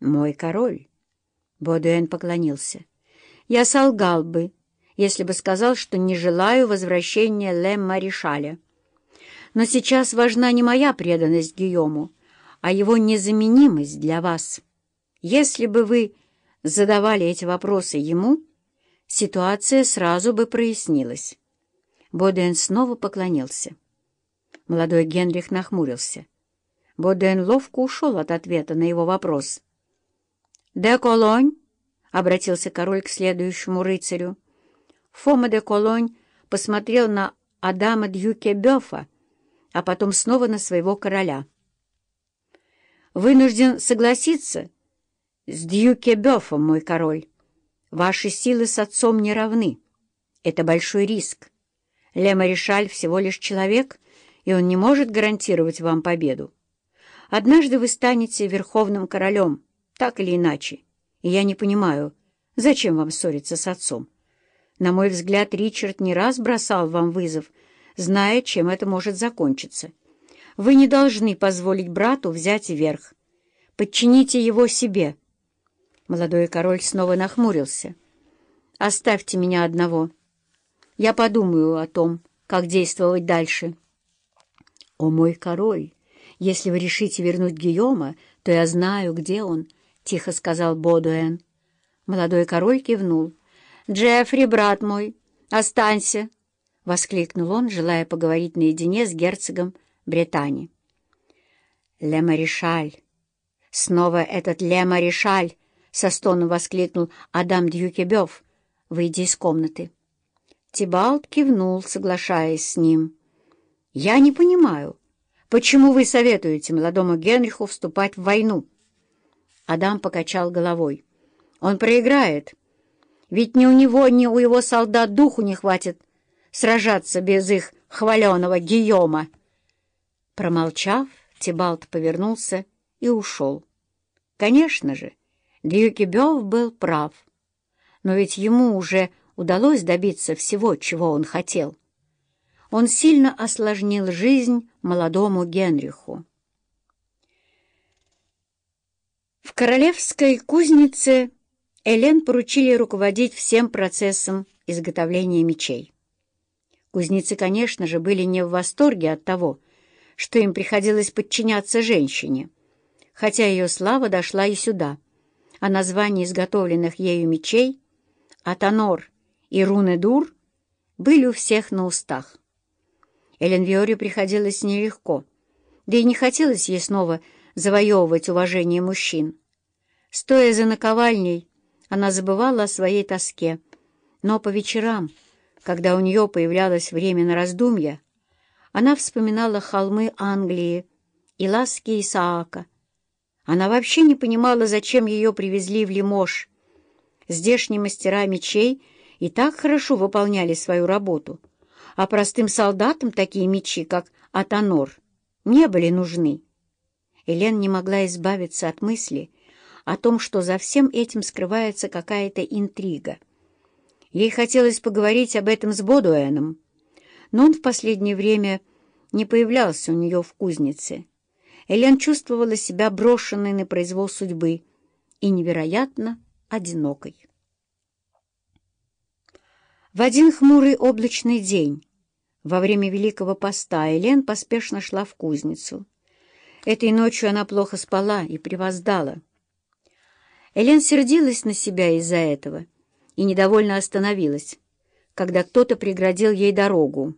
«Мой король!» Бодуэн поклонился. «Я солгал бы, если бы сказал, что не желаю возвращения Лем-Маришаля. Но сейчас важна не моя преданность Гийому, а его незаменимость для вас. Если бы вы задавали эти вопросы ему, ситуация сразу бы прояснилась». Бодуэн снова поклонился. Молодой Генрих нахмурился. Бодуэн ловко ушел от ответа на его вопрос — «Де Колонь?» — обратился король к следующему рыцарю. Фома де Колонь посмотрел на Адама Дьюкебёфа, а потом снова на своего короля. «Вынужден согласиться с Дьюкебёфом, мой король. Ваши силы с отцом не равны. Это большой риск. Ле Маришаль всего лишь человек, и он не может гарантировать вам победу. Однажды вы станете верховным королем» так или иначе. И я не понимаю, зачем вам ссориться с отцом? На мой взгляд, Ричард не раз бросал вам вызов, зная, чем это может закончиться. Вы не должны позволить брату взять верх. Подчините его себе. Молодой король снова нахмурился. «Оставьте меня одного. Я подумаю о том, как действовать дальше». «О мой король, если вы решите вернуть Гийома, то я знаю, где он» тихо сказал Бодуэн. Молодой король кивнул. «Джеффри, брат мой, останься!» — воскликнул он, желая поговорить наедине с герцогом Британии. «Ле Маришаль! Снова этот Ле Маришаль!» — со стоном воскликнул Адам Дьюкебёв, выйдя из комнаты. Тибалт кивнул, соглашаясь с ним. «Я не понимаю, почему вы советуете молодому Генриху вступать в войну?» Адам покачал головой. «Он проиграет. Ведь ни у него, ни у его солдат духу не хватит сражаться без их хваленого Гийома». Промолчав, Тибалт повернулся и ушел. Конечно же, Дьюкибев был прав. Но ведь ему уже удалось добиться всего, чего он хотел. Он сильно осложнил жизнь молодому Генриху. В королевской кузнице Элен поручили руководить всем процессом изготовления мечей. Кузнецы, конечно же, были не в восторге от того, что им приходилось подчиняться женщине, хотя ее слава дошла и сюда, а названия изготовленных ею мечей Атанор и Рунедур были у всех на устах. Элен Виоре приходилось нелегко, да и не хотелось ей снова завоевывать уважение мужчин. Стоя за наковальней, она забывала о своей тоске, но по вечерам, когда у нее появлялось время на раздумья, она вспоминала холмы Англии и ласки Исаака. Она вообще не понимала, зачем ее привезли в Лимож. Здешние мастера мечей и так хорошо выполняли свою работу, а простым солдатам такие мечи, как Атанор, не были нужны. Элен не могла избавиться от мысли о том, что за всем этим скрывается какая-то интрига. Ей хотелось поговорить об этом с Бодуэном, но он в последнее время не появлялся у нее в кузнице. Элен чувствовала себя брошенной на произвол судьбы и невероятно одинокой. В один хмурый облачный день во время Великого Поста Элен поспешно шла в кузницу. Этой ночью она плохо спала и привоздала. Элен сердилась на себя из-за этого и недовольно остановилась, когда кто-то преградил ей дорогу.